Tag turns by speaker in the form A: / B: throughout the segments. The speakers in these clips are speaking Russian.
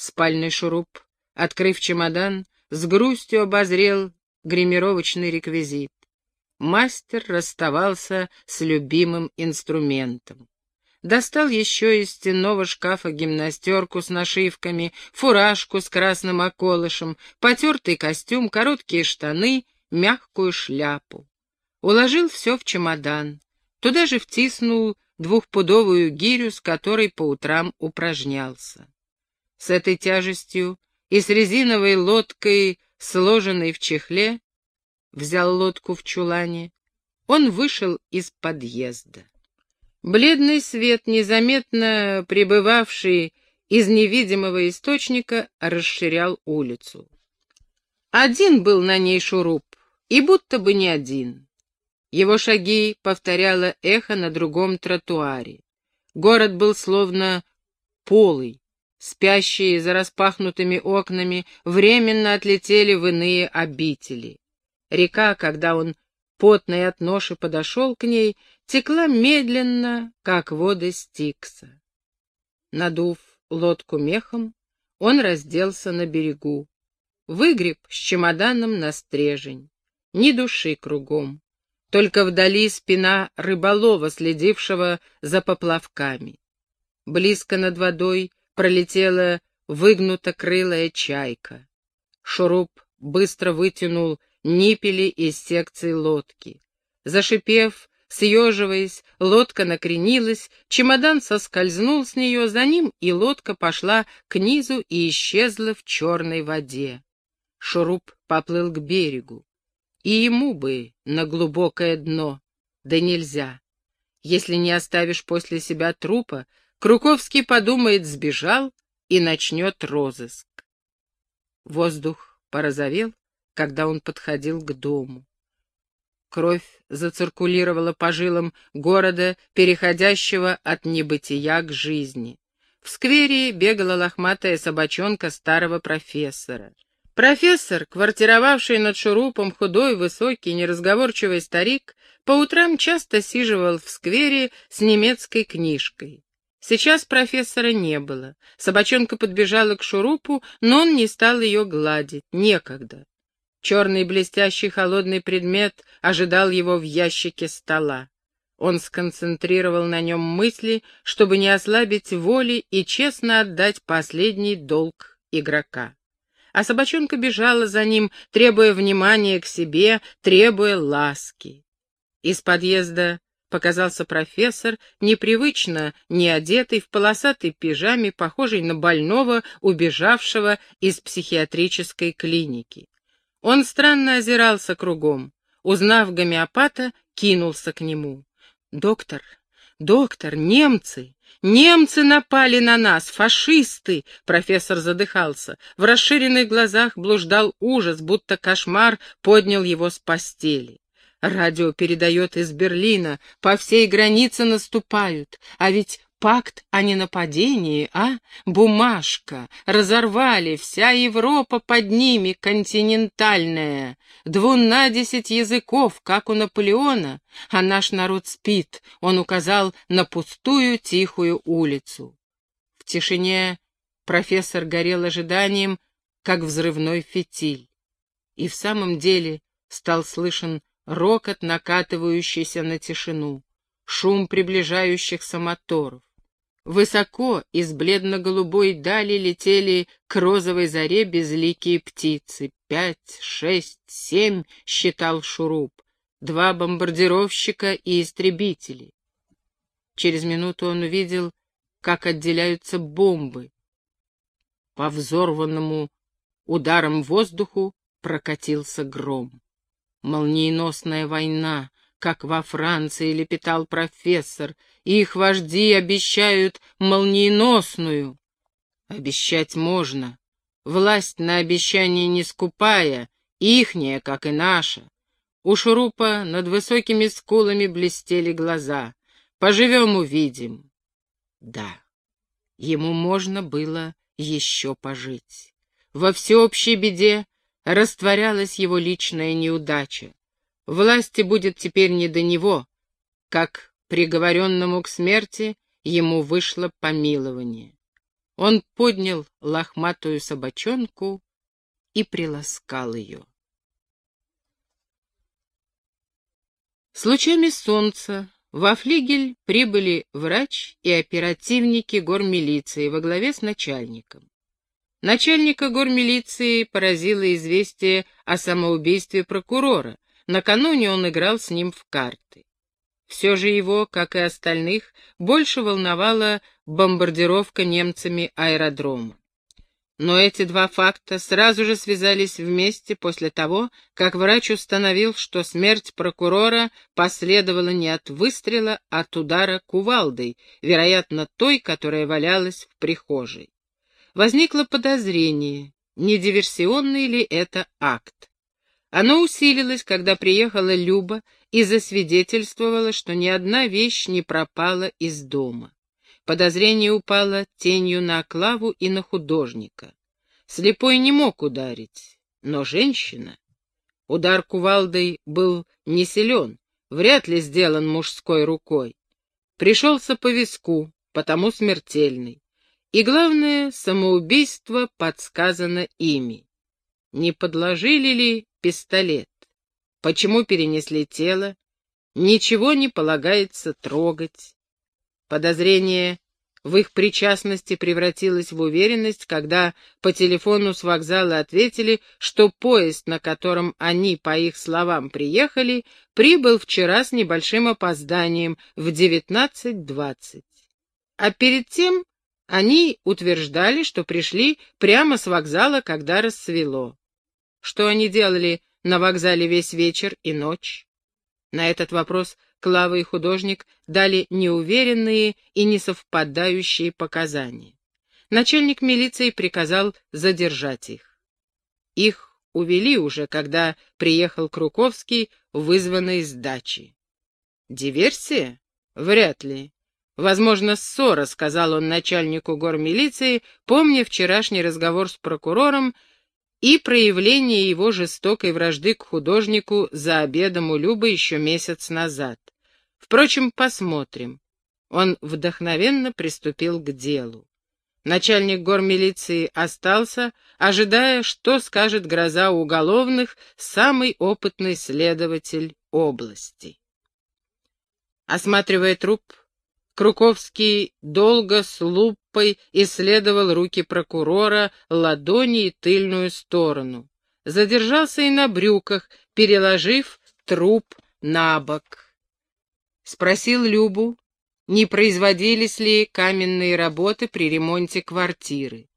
A: спальный шуруп, открыв чемодан, с грустью обозрел гримировочный реквизит. Мастер расставался с любимым инструментом. Достал еще из стенного шкафа гимнастерку с нашивками, фуражку с красным околышем, потертый костюм, короткие штаны, мягкую шляпу. Уложил все в чемодан. Туда же втиснул двухпудовую гирю, с которой по утрам упражнялся. С этой тяжестью и с резиновой лодкой, сложенной в чехле, взял лодку в чулане, он вышел из подъезда. Бледный свет, незаметно пребывавший из невидимого источника, расширял улицу. Один был на ней шуруп, и будто бы не один. Его шаги повторяло эхо на другом тротуаре. Город был словно полый. Спящие за распахнутыми окнами временно отлетели в иные обители. Река, когда он потный от ноши подошел к ней, текла медленно, как воды Стикса. Надув лодку мехом, он разделся на берегу. Выгреб с чемоданом на стрежень. Ни души кругом. Только вдали спина рыболова, следившего за поплавками. Близко над водой пролетела выгнуто крылая чайка. Шуруп быстро вытянул ниппели из секции лодки. Зашипев, съеживаясь, лодка накренилась, чемодан соскользнул с нее, за ним и лодка пошла к низу и исчезла в черной воде. Шуруп поплыл к берегу. И ему бы на глубокое дно, да нельзя. Если не оставишь после себя трупа, Круковский подумает, сбежал и начнет розыск. Воздух порозовел, когда он подходил к дому. Кровь зациркулировала по жилам города, переходящего от небытия к жизни. В сквере бегала лохматая собачонка старого профессора. Профессор, квартировавший над шурупом, худой, высокий, неразговорчивый старик, по утрам часто сиживал в сквере с немецкой книжкой. Сейчас профессора не было. Собачонка подбежала к шурупу, но он не стал ее гладить. Некогда. Черный блестящий холодный предмет ожидал его в ящике стола. Он сконцентрировал на нем мысли, чтобы не ослабить воли и честно отдать последний долг игрока а собачонка бежала за ним, требуя внимания к себе, требуя ласки. Из подъезда показался профессор, непривычно не одетый, в полосатой пижаме, похожий на больного, убежавшего из психиатрической клиники. Он странно озирался кругом. Узнав гомеопата, кинулся к нему. «Доктор, доктор, немцы! «Немцы напали на нас! Фашисты!» Профессор задыхался. В расширенных глазах блуждал ужас, будто кошмар поднял его с постели. Радио передает из Берлина. По всей границе наступают. А ведь Пакт о ненападении, а? Бумажка. Разорвали, вся Европа под ними, континентальная. Двунадесять языков, как у Наполеона, а наш народ спит. Он указал на пустую тихую улицу. В тишине профессор горел ожиданием, как взрывной фитиль. И в самом деле стал слышен рокот, накатывающийся на тишину, шум приближающихся моторов. Высоко из бледно-голубой дали летели к розовой заре безликие птицы. Пять, шесть, семь, считал Шуруп. Два бомбардировщика и истребители. Через минуту он увидел, как отделяются бомбы. По взорванному ударом воздуху прокатился гром. Молниеносная война, как во Франции лепетал профессор, их вожди обещают молниеносную. Обещать можно. Власть на обещание не скупая, ихняя, как и наша. У Шурупа над высокими скулами блестели глаза. Поживем — увидим. Да, ему можно было еще пожить. Во всеобщей беде растворялась его личная неудача. Власти будет теперь не до него, как приговоренному к смерти ему вышло помилование. Он поднял лохматую собачонку и приласкал ее. С лучами солнца во флигель прибыли врач и оперативники гормилиции во главе с начальником. Начальника гормилиции поразило известие о самоубийстве прокурора. Накануне он играл с ним в карты. Все же его, как и остальных, больше волновала бомбардировка немцами аэродрома. Но эти два факта сразу же связались вместе после того, как врач установил, что смерть прокурора последовала не от выстрела, а от удара кувалдой, вероятно, той, которая валялась в прихожей. Возникло подозрение, не диверсионный ли это акт. Оно усилилось, когда приехала Люба и засвидетельствовала, что ни одна вещь не пропала из дома. Подозрение упало тенью на Клаву и на художника. Слепой не мог ударить, но женщина... Удар кувалдой был не силен, вряд ли сделан мужской рукой. Пришелся по виску, потому смертельный. И главное, самоубийство подсказано ими. Не подложили ли пистолет? Почему перенесли тело? Ничего не полагается трогать. Подозрение в их причастности превратилось в уверенность, когда по телефону с вокзала ответили, что поезд, на котором они, по их словам, приехали, прибыл вчера с небольшим опозданием в 19.20. А перед тем они утверждали, что пришли прямо с вокзала, когда рассвело. Что они делали на вокзале весь вечер и ночь? На этот вопрос Клава и художник дали неуверенные и несовпадающие показания. Начальник милиции приказал задержать их. Их увели уже, когда приехал Круковский, вызванный с дачи. Диверсия? Вряд ли. Возможно, ссора, сказал он начальнику гормилиции, помня вчерашний разговор с прокурором и проявление его жестокой вражды к художнику за обедом у Любы еще месяц назад. Впрочем, посмотрим. Он вдохновенно приступил к делу. Начальник гормилиции остался, ожидая, что скажет гроза уголовных, самый опытный следователь области. Осматривая труп, Круковский долго с лупой исследовал руки прокурора, ладони и тыльную сторону. Задержался и на брюках, переложив труп на бок. Спросил Любу, не производились ли каменные работы при ремонте квартиры.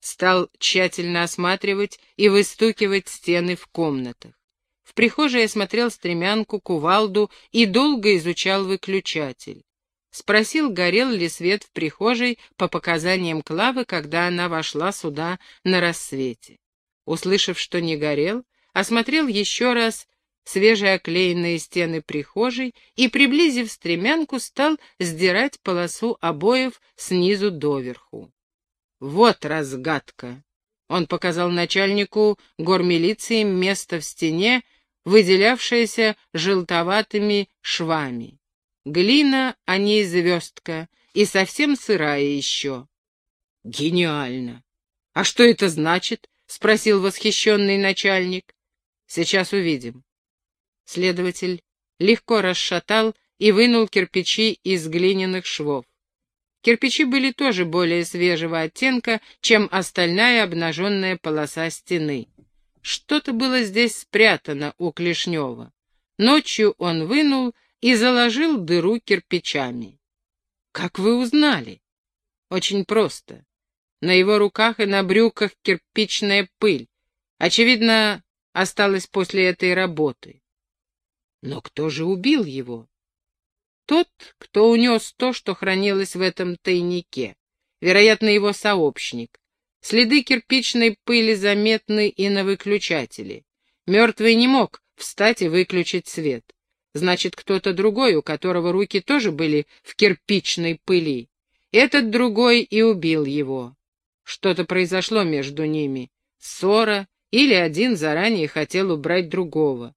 A: Стал тщательно осматривать и выстукивать стены в комнатах. В прихожей осмотрел стремянку, кувалду и долго изучал выключатель. Спросил, горел ли свет в прихожей по показаниям Клавы, когда она вошла сюда на рассвете. Услышав, что не горел, осмотрел еще раз свежеоклеенные стены прихожей и, приблизив стремянку, стал сдирать полосу обоев снизу доверху. Вот разгадка! Он показал начальнику гормилиции место в стене, выделявшееся желтоватыми швами. Глина, а не звездка, и совсем сырая еще. Гениально! А что это значит? — спросил восхищенный начальник. Сейчас увидим. Следователь легко расшатал и вынул кирпичи из глиняных швов. Кирпичи были тоже более свежего оттенка, чем остальная обнаженная полоса стены. Что-то было здесь спрятано у Клешнева. Ночью он вынул и заложил дыру кирпичами. «Как вы узнали?» «Очень просто. На его руках и на брюках кирпичная пыль. Очевидно, осталась после этой работы. Но кто же убил его? Тот, кто унес то, что хранилось в этом тайнике. Вероятно, его сообщник. Следы кирпичной пыли заметны и на выключателе. Мертвый не мог встать и выключить свет. Значит, кто-то другой, у которого руки тоже были в кирпичной пыли. Этот другой и убил его. Что-то произошло между ними. Ссора, или один заранее хотел убрать другого.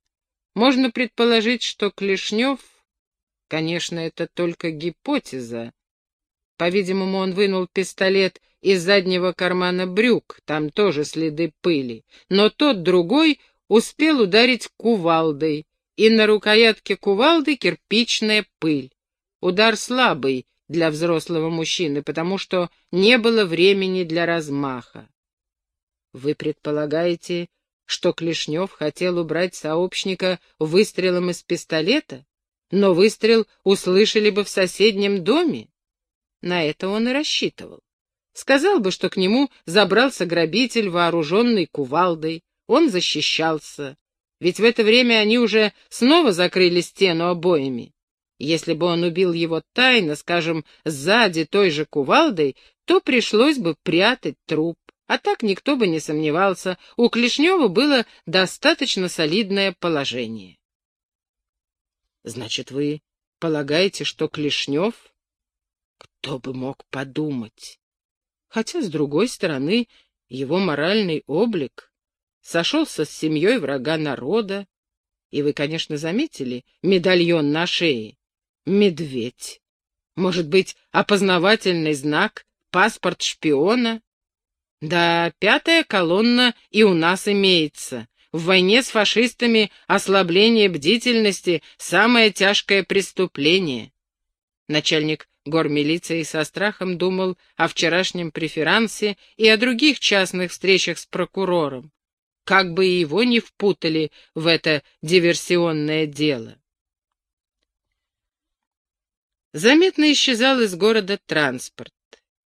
A: Можно предположить, что Клешнев... Конечно, это только гипотеза. По-видимому, он вынул пистолет из заднего кармана брюк, там тоже следы пыли, но тот другой успел ударить кувалдой, и на рукоятке кувалды кирпичная пыль. Удар слабый для взрослого мужчины, потому что не было времени для размаха. Вы предполагаете, что Клешнев хотел убрать сообщника выстрелом из пистолета? Но выстрел услышали бы в соседнем доме. На это он и рассчитывал. Сказал бы, что к нему забрался грабитель, вооруженный кувалдой. Он защищался. Ведь в это время они уже снова закрыли стену обоями. Если бы он убил его тайно, скажем, сзади той же кувалдой, то пришлось бы прятать труп. А так никто бы не сомневался, у Клешнева было достаточно солидное положение. Значит, вы полагаете, что Клешнев? Кто бы мог подумать? Хотя, с другой стороны, его моральный облик сошелся с семьей врага народа. И вы, конечно, заметили медальон на шее. Медведь. Может быть, опознавательный знак, паспорт шпиона? Да, пятая колонна и у нас имеется. В войне с фашистами ослабление бдительности — самое тяжкое преступление. Начальник гормилиции со страхом думал о вчерашнем преферансе и о других частных встречах с прокурором. Как бы его не впутали в это диверсионное дело. Заметно исчезал из города транспорт.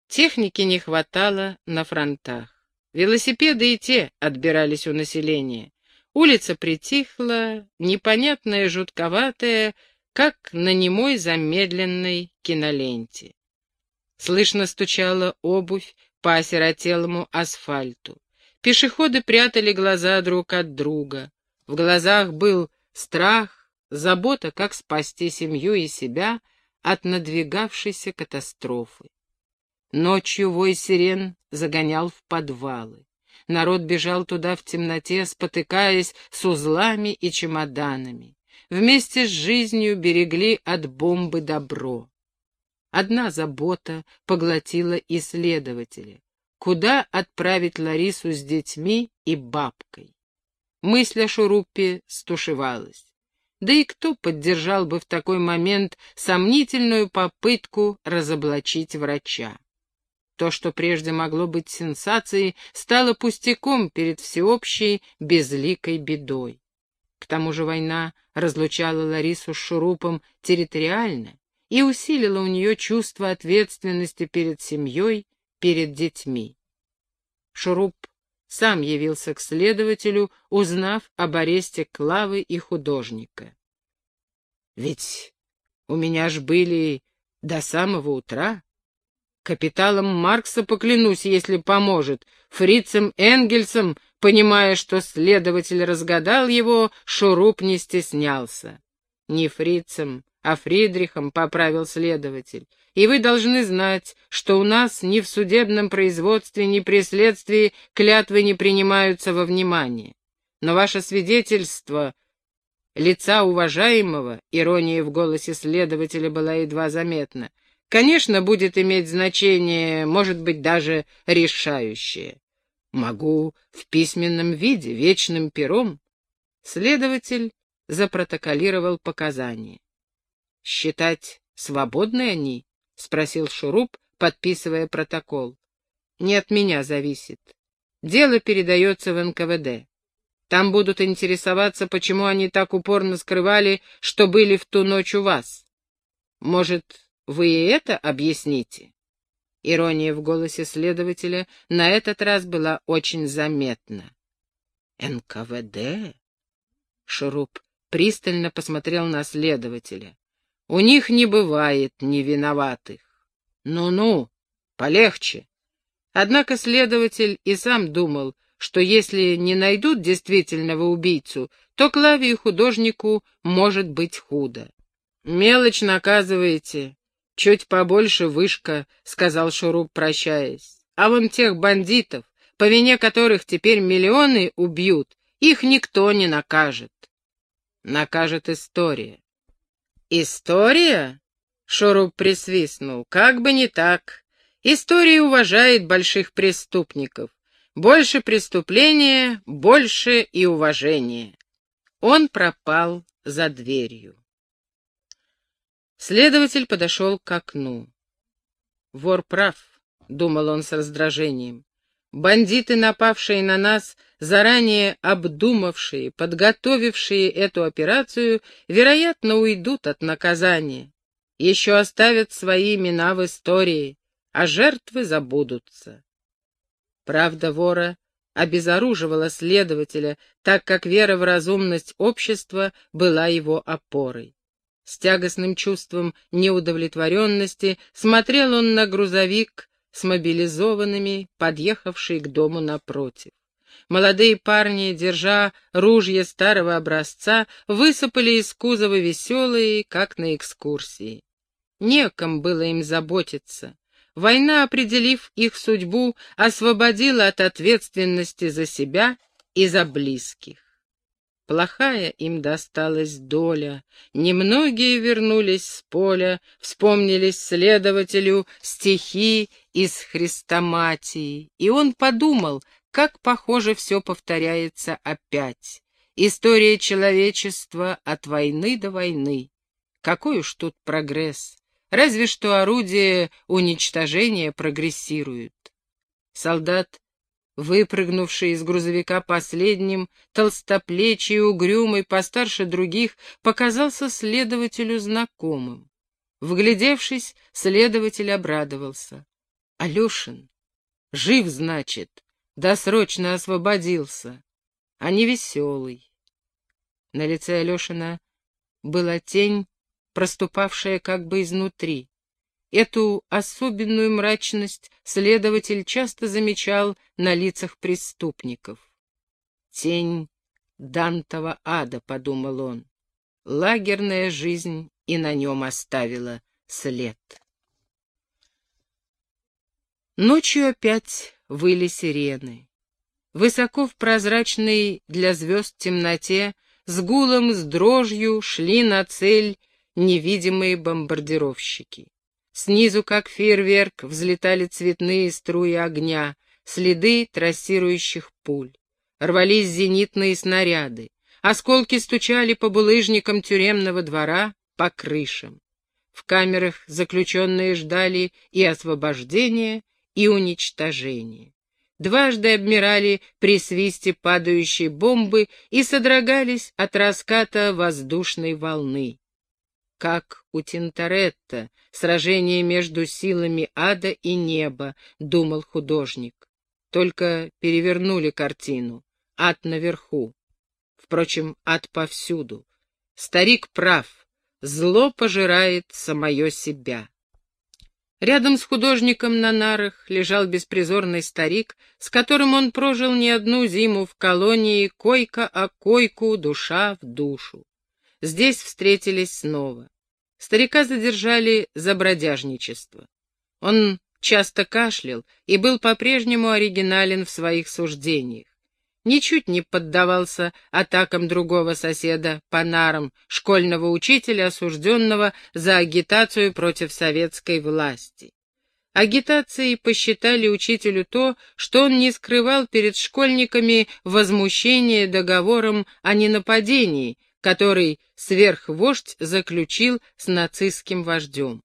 A: Техники не хватало на фронтах. Велосипеды и те отбирались у населения. Улица притихла, непонятная, жутковатая, как на немой замедленной киноленте. Слышно стучала обувь по осиротелому асфальту. Пешеходы прятали глаза друг от друга. В глазах был страх, забота, как спасти семью и себя от надвигавшейся катастрофы. Ночью вой сирен загонял в подвалы. Народ бежал туда в темноте, спотыкаясь с узлами и чемоданами. Вместе с жизнью берегли от бомбы добро. Одна забота поглотила исследователя. Куда отправить Ларису с детьми и бабкой? Мысль о шурупе стушевалась. Да и кто поддержал бы в такой момент сомнительную попытку разоблачить врача? То, что прежде могло быть сенсацией, стало пустяком перед всеобщей безликой бедой. К тому же война разлучала Ларису с Шурупом территориально и усилила у нее чувство ответственности перед семьей, перед детьми. Шуруп сам явился к следователю, узнав об аресте Клавы и художника. «Ведь у меня ж были до самого утра Капиталом Маркса поклянусь, если поможет. Фрицем Энгельсом, понимая, что следователь разгадал его, Шуруп не стеснялся. Не Фрицем, а Фридрихом, поправил следователь. И вы должны знать, что у нас ни в судебном производстве, ни при следствии клятвы не принимаются во внимание. Но ваше свидетельство лица уважаемого, ирония в голосе следователя была едва заметна, конечно, будет иметь значение, может быть, даже решающее. Могу в письменном виде, вечным пером. Следователь запротоколировал показания. «Считать свободны они?» — спросил Шуруп, подписывая протокол. «Не от меня зависит. Дело передается в НКВД. Там будут интересоваться, почему они так упорно скрывали, что были в ту ночь у вас. Может, вы и это объясните?» Ирония в голосе следователя на этот раз была очень заметна. «НКВД?» Шуруп пристально посмотрел на следователя. «У них не бывает невиноватых. Ну-ну, полегче». Однако следователь и сам думал, что если не найдут действительного убийцу, то Клавию художнику может быть худо. «Мелочь наказываете, «Чуть побольше вышка», — сказал Шуруп, прощаясь. «А вон тех бандитов, по вине которых теперь миллионы убьют, их никто не накажет». «Накажет история». «История?» — Шуруп присвистнул. «Как бы не так. История уважает больших преступников. Больше преступления, больше и уважения. Он пропал за дверью. Следователь подошел к окну. «Вор прав», — думал он с раздражением. «Бандиты, напавшие на нас, заранее обдумавшие, подготовившие эту операцию, вероятно, уйдут от наказания. Еще оставят свои имена в истории, а жертвы забудутся». Правда вора обезоруживала следователя, так как вера в разумность общества была его опорой. С тягостным чувством неудовлетворенности смотрел он на грузовик с мобилизованными, подъехавший к дому напротив. Молодые парни, держа ружья старого образца, высыпали из кузова веселые, как на экскурсии. Неком было им заботиться. Война, определив их судьбу, освободила от ответственности за себя и за близких. Плохая им досталась доля. Немногие вернулись с поля, вспомнились следователю стихи из Христоматии, и он подумал, как похоже все повторяется опять. История человечества от войны до войны. Какой уж тут прогресс. Разве что орудия уничтожения прогрессируют. Солдат Выпрыгнувший из грузовика последним, толстоплечий, угрюмый, постарше других, показался следователю знакомым. Вглядевшись, следователь обрадовался. «Алешин! Жив, значит, досрочно освободился, а не веселый». На лице Алешина была тень, проступавшая как бы изнутри. Эту особенную мрачность следователь часто замечал на лицах преступников. «Тень Дантова ада», — подумал он. Лагерная жизнь и на нем оставила след. Ночью опять выли сирены. Высоко в прозрачной для звезд темноте с гулом, с дрожью шли на цель невидимые бомбардировщики. Снизу, как фейерверк, взлетали цветные струи огня, следы трассирующих пуль. Рвались зенитные снаряды. Осколки стучали по булыжникам тюремного двора, по крышам. В камерах заключенные ждали и освобождения, и уничтожения. Дважды обмирали при свисте падающей бомбы и содрогались от раската воздушной волны как у Тинторетта, сражение между силами ада и неба, думал художник. Только перевернули картину. Ад наверху. Впрочем, ад повсюду. Старик прав. Зло пожирает самое себя. Рядом с художником на нарах лежал беспризорный старик, с которым он прожил не одну зиму в колонии, койка о койку, душа в душу. Здесь встретились снова. Старика задержали за бродяжничество. Он часто кашлял и был по-прежнему оригинален в своих суждениях. Ничуть не поддавался атакам другого соседа, Панаром, школьного учителя, осужденного за агитацию против советской власти. Агитацией посчитали учителю то, что он не скрывал перед школьниками возмущение договором о ненападении, который сверхвождь заключил с нацистским вождем.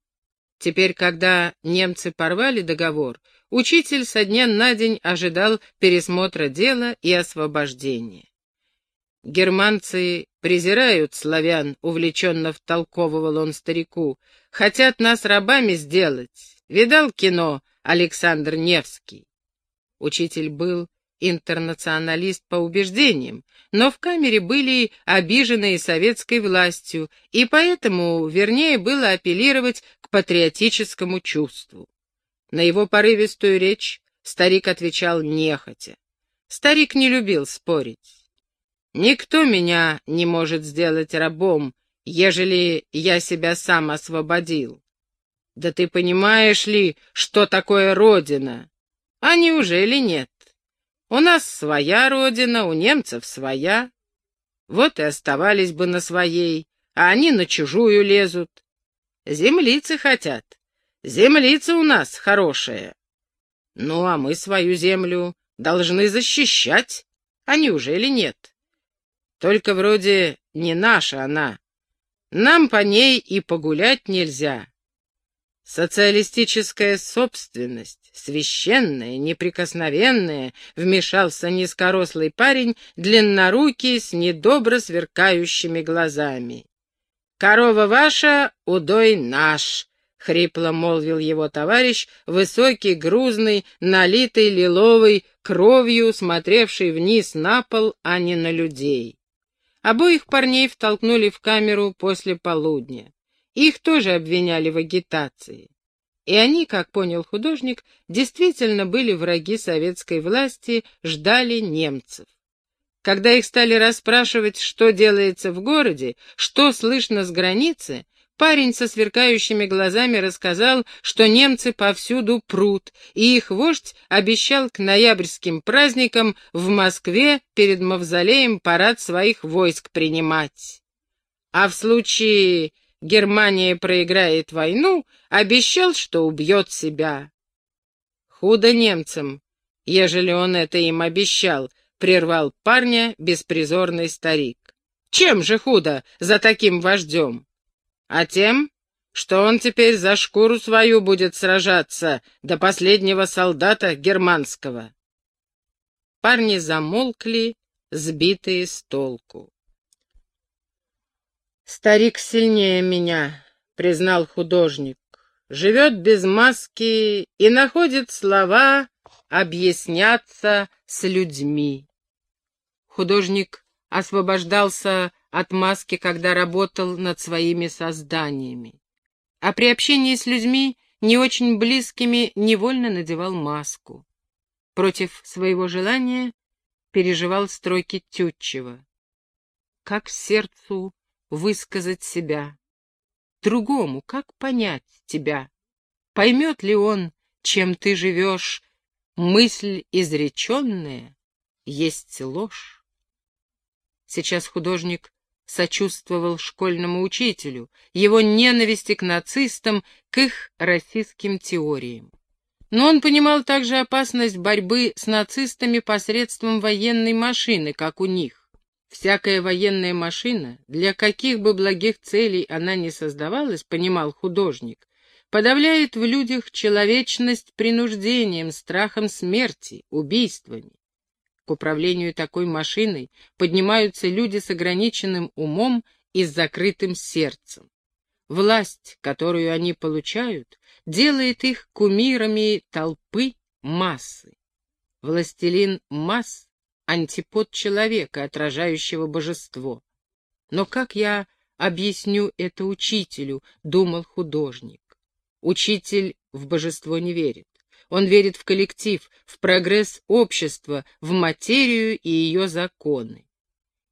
A: Теперь, когда немцы порвали договор, учитель со дня на день ожидал пересмотра дела и освобождения. Германцы презирают славян, увлеченно втолковывал он старику, хотят нас рабами сделать. Видал кино Александр Невский? Учитель был интернационалист по убеждениям, но в камере были обиженные советской властью, и поэтому вернее было апеллировать к патриотическому чувству. На его порывистую речь старик отвечал нехотя. Старик не любил спорить. «Никто меня не может сделать рабом, ежели я себя сам освободил. Да ты понимаешь ли, что такое Родина? А неужели нет? У нас своя родина, у немцев своя. Вот и оставались бы на своей, а они на чужую лезут. Землицы хотят. Землица у нас хорошая. Ну, а мы свою землю должны защищать, а неужели нет? Только вроде не наша она. Нам по ней и погулять нельзя. Социалистическая собственность, священная, неприкосновенная, вмешался низкорослый парень, длиннорукий, с недобро сверкающими глазами. «Корова ваша, удой наш», — хрипло молвил его товарищ, высокий, грузный, налитый лиловой кровью, смотревший вниз на пол, а не на людей. Обоих парней втолкнули в камеру после полудня. Их тоже обвиняли в агитации. И они, как понял художник, действительно были враги советской власти, ждали немцев. Когда их стали расспрашивать, что делается в городе, что слышно с границы, парень со сверкающими глазами рассказал, что немцы повсюду прут, и их вождь обещал к ноябрьским праздникам в Москве перед мавзолеем парад своих войск принимать. А в случае Германия проиграет войну, обещал, что убьет себя. Худо немцам, ежели он это им обещал, прервал парня беспризорный старик. Чем же худо за таким вождем? А тем, что он теперь за шкуру свою будет сражаться до последнего солдата германского. Парни замолкли, сбитые с толку. «Старик сильнее меня», — признал художник. «Живет без маски и находит слова объясняться с людьми». Художник освобождался от маски, когда работал над своими созданиями. А при общении с людьми, не очень близкими, невольно надевал маску. Против своего желания переживал строки Тютчева. Как сердцу высказать себя. Другому как понять тебя? Поймет ли он, чем ты живешь? Мысль изреченная есть ложь. Сейчас художник сочувствовал школьному учителю, его ненависти к нацистам, к их расистским теориям. Но он понимал также опасность борьбы с нацистами посредством военной машины, как у них. Всякая военная машина, для каких бы благих целей она ни создавалась, понимал художник, подавляет в людях человечность принуждением, страхом смерти, убийствами. К управлению такой машиной поднимаются люди с ограниченным умом и с закрытым сердцем. Власть, которую они получают, делает их кумирами толпы массы. Властелин масс антипод человека, отражающего божество. Но как я объясню это учителю, думал художник. Учитель в божество не верит. Он верит в коллектив, в прогресс общества, в материю и ее законы.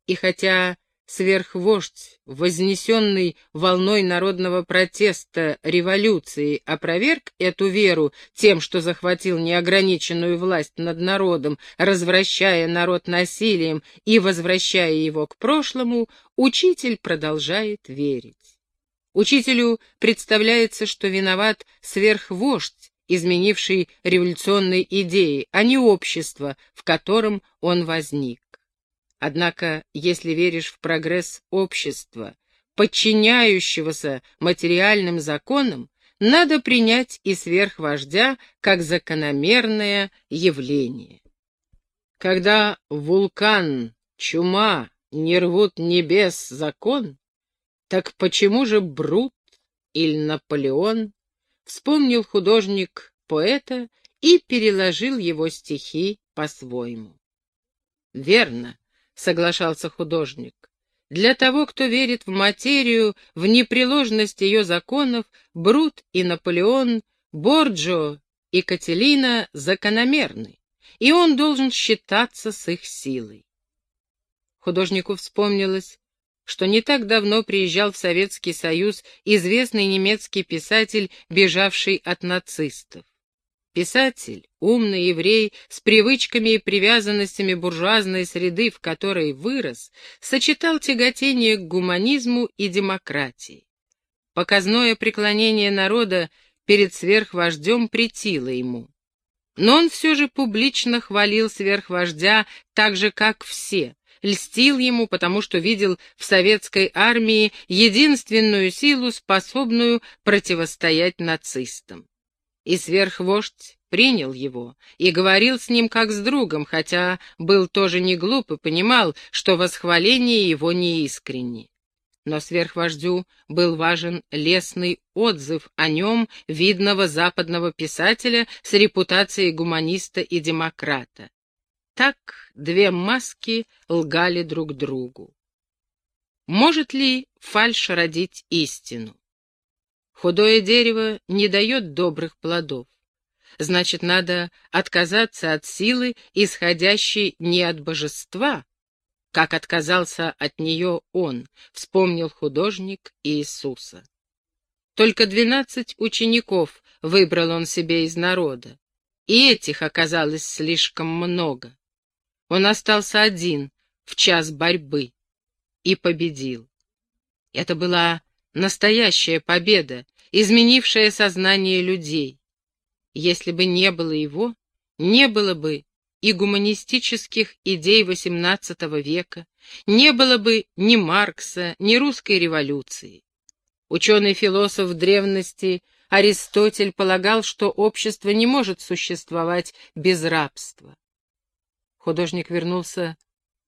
A: И хотя сверхвождь, вознесенный волной народного протеста революции, опроверг эту веру тем, что захватил неограниченную власть над народом, развращая народ насилием и возвращая его к прошлому, учитель продолжает верить. Учителю представляется, что виноват сверхвождь, изменивший революционные идеи, а не общество, в котором он возник. Однако, если веришь в прогресс общества, подчиняющегося материальным законам, надо принять и сверхвождя как закономерное явление. Когда вулкан, чума не рвут небес закон, так почему же Брут или Наполеон вспомнил художник поэта и переложил его стихи по-своему? Верно, — соглашался художник. Для того, кто верит в материю, в непреложность ее законов, Брут и Наполеон, Борджо и Кателина закономерны, и он должен считаться с их силой. Художнику вспомнилось, что не так давно приезжал в Советский Союз известный немецкий писатель, бежавший от нацистов. Писатель, умный еврей, с привычками и привязанностями буржуазной среды, в которой вырос, сочетал тяготение к гуманизму и демократии. Показное преклонение народа перед сверхвождем претило ему. Но он все же публично хвалил сверхвождя так же, как все, льстил ему, потому что видел в советской армии единственную силу, способную противостоять нацистам. И сверхвождь принял его и говорил с ним как с другом, хотя был тоже не глуп и понимал, что восхваление его неискренне. Но сверхвождю был важен лестный отзыв о нем видного западного писателя с репутацией гуманиста и демократа. Так две маски лгали друг другу. Может ли фальшь родить истину? Худое дерево не дает добрых плодов. Значит, надо отказаться от силы, исходящей не от божества, как отказался от нее он, вспомнил художник Иисуса. Только двенадцать учеников выбрал он себе из народа, и этих оказалось слишком много. Он остался один в час борьбы и победил. Это была настоящая победа, изменившая сознание людей. Если бы не было его, не было бы и гуманистических идей XVIII века, не было бы ни Маркса, ни русской революции. Ученый-философ древности Аристотель полагал, что общество не может существовать без рабства. Художник вернулся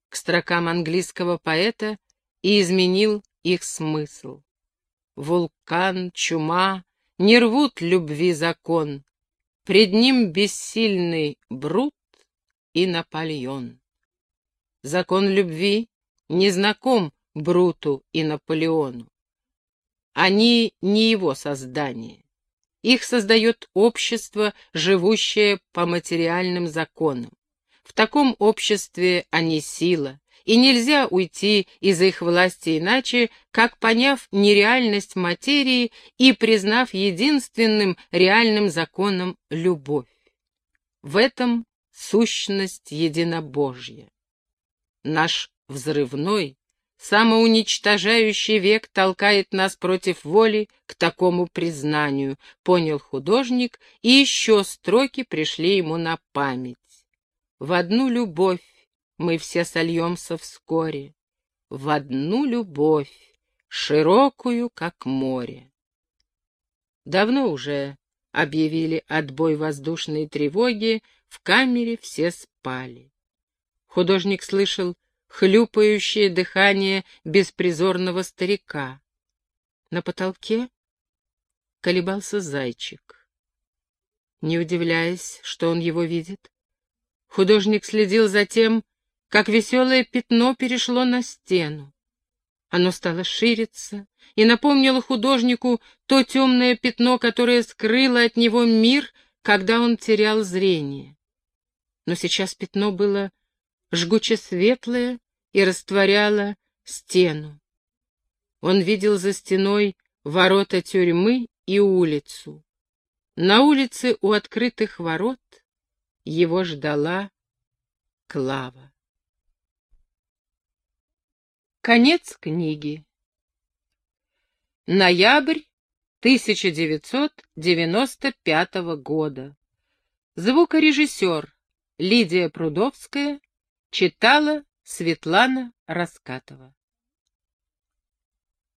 A: к строкам английского поэта и изменил их смысл. Вулкан, чума не рвут любви закон, пред ним бессильный Брут и Наполеон. Закон любви не знаком Бруту и Наполеону. Они не его создание. Их создает общество, живущее по материальным законам. В таком обществе они сила, и нельзя уйти из их власти иначе, как поняв нереальность материи и признав единственным реальным законом любовь. В этом сущность единобожья. Наш взрывной, самоуничтожающий век толкает нас против воли к такому признанию, понял художник, и еще строки пришли ему на память. В одну любовь мы все сольемся вскоре, в одну любовь, широкую, как море. Давно уже объявили отбой воздушной тревоги, в камере все спали. Художник слышал хлюпающее дыхание беспризорного старика. На потолке колебался зайчик. Не удивляясь, что он его видит, художник следил за тем, как веселое пятно перешло на стену. Оно стало шириться и напомнило художнику то темное пятно, которое скрыло от него мир, когда он терял зрение но сейчас пятно было жгуче светлое и растворяло стену. Он видел за стеной ворота тюрьмы и улицу. На улице у открытых ворот его ждала Клава. Конец книги. Ноябрь 1995 года. Звукорежиссер Лидия Прудовская читала Светлана Раскатова.